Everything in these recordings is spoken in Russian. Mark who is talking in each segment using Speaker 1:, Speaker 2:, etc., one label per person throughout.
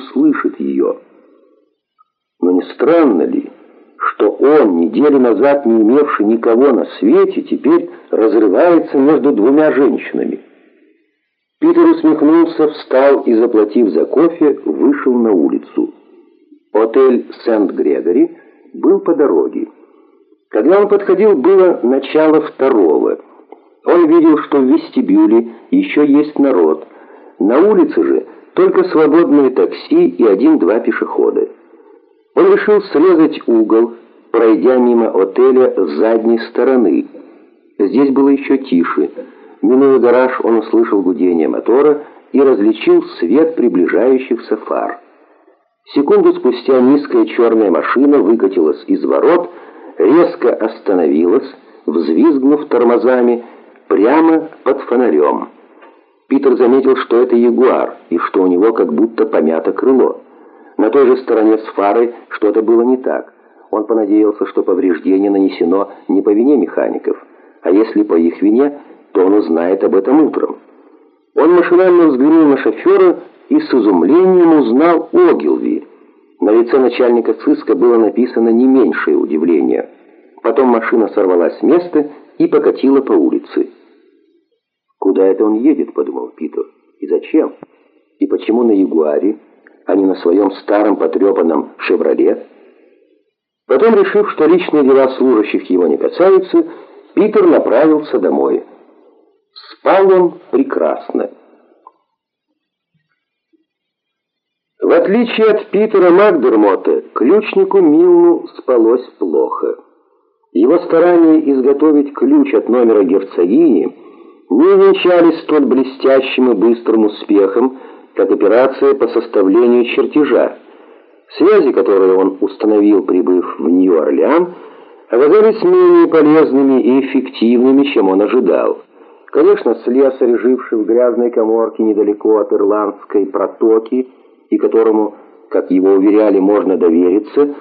Speaker 1: услышит ее. Но не странно ли, что он, неделю назад не имевший никого на свете, теперь разрывается между двумя женщинами? Питер усмехнулся, встал и, заплатив за кофе, вышел на улицу. Отель Сент-Грегори был по дороге. Когда он подходил, было начало второго. Он видел, что в вестибюле еще есть народ. На улице же только свободные такси и один-два пешехода. Он решил срезать угол, пройдя мимо отеля с задней стороны. Здесь было еще тише. Минуя гараж, он услышал гудение мотора и различил свет приближающихся фар. Секунду спустя низкая черная машина выкатилась из ворот, резко остановилась, взвизгнув тормозами, прямо под фонарем. Питер заметил, что это ягуар, и что у него как будто помято крыло. На той же стороне с фарой что-то было не так. Он понадеялся, что повреждение нанесено не по вине механиков, а если по их вине, то он узнает об этом утром. Он машинально взглянул на шофера и с изумлением узнал Огилви. На лице начальника сыска было написано не меньшее удивление. Потом машина сорвалась с места и покатила по улице. «Куда это он едет?» – подумал Питер. «И зачем? И почему на Ягуаре, а не на своем старом потрепанном «Шевроле»?» Потом, решив, что личные дела служащих его не касаются, Питер направился домой. Спал он прекрасно. В отличие от Питера Макдермота, ключнику Милну спалось плохо. Его старания изготовить ключ от номера герцогини не венчались столь блестящим и быстрым успехом, как операция по составлению чертежа. Связи, которые он установил, прибыв в Нью-Орлеан, оказались менее полезными и эффективными, чем он ожидал. Конечно, слесарь, живший в грязной коморке недалеко от Ирландской протоки, и которому, как его уверяли, можно довериться,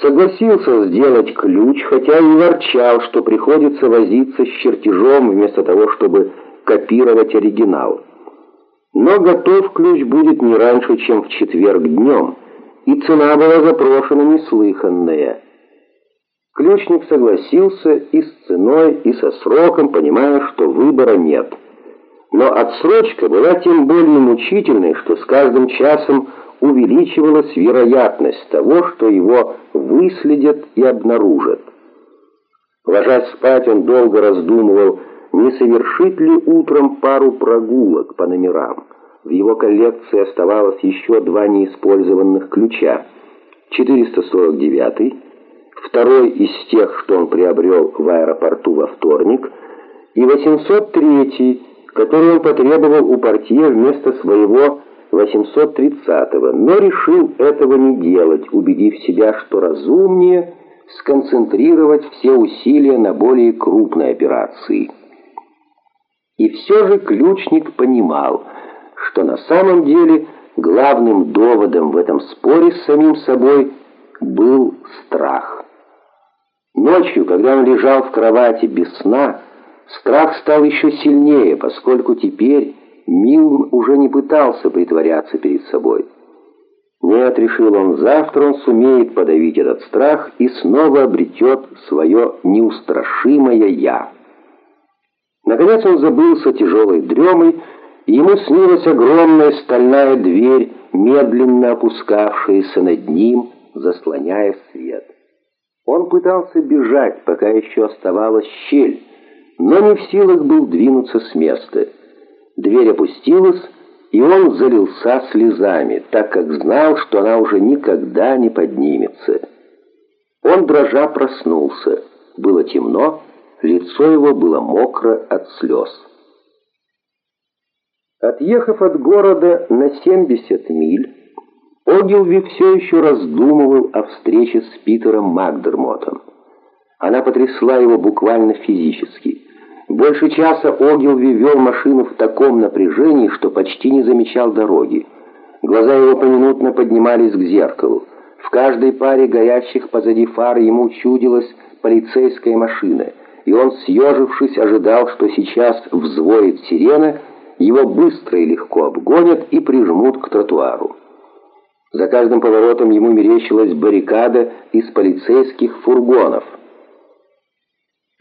Speaker 1: согласился сделать ключ, хотя и ворчал, что приходится возиться с чертежом вместо того, чтобы копировать оригинал. Но готов ключ будет не раньше, чем в четверг днем, и цена была запрошена неслыханная. Ключник согласился и с ценой, и со сроком, понимая, что выбора нет. Но отсрочка была тем более мучительной, что с каждым часом увеличивалась вероятность того, что его выследят и обнаружат. Ложась спать, он долго раздумывал, не совершит ли утром пару прогулок по номерам. В его коллекции оставалось еще два неиспользованных ключа. 449 второй из тех, что он приобрел в аэропорту во вторник, и 803 который он потребовал у портье вместо своего 830-го, но решил этого не делать, убедив себя, что разумнее сконцентрировать все усилия на более крупной операции. И все же ключник понимал, что на самом деле главным доводом в этом споре с самим собой был страх. Ночью, когда он лежал в кровати без сна, страх стал еще сильнее, поскольку теперь Милн уже не пытался притворяться перед собой. Нет, решил он, завтра он сумеет подавить этот страх и снова обретет свое неустрашимое «я». Наконец он забылся тяжелой дремой, и ему снилась огромная стальная дверь, медленно опускавшаяся над ним, заслоняя свет. Он пытался бежать, пока еще оставалась щель, но не в силах был двинуться с места. Дверь опустилась, и он залился слезами, так как знал, что она уже никогда не поднимется. Он дрожа проснулся. Было темно, лицо его было мокро от слез. Отъехав от города на 70 миль, Огилви все еще раздумывал о встрече с Питером Макдермотом. Она потрясла его буквально физически. Больше часа Огилви вел машину в таком напряжении, что почти не замечал дороги. Глаза его поминутно поднимались к зеркалу. В каждой паре горящих позади фар ему чудилась полицейская машина, и он, съежившись, ожидал, что сейчас взвоет сирена, его быстро и легко обгонят и прижмут к тротуару. За каждым поворотом ему мерещилась баррикада из полицейских фургонов –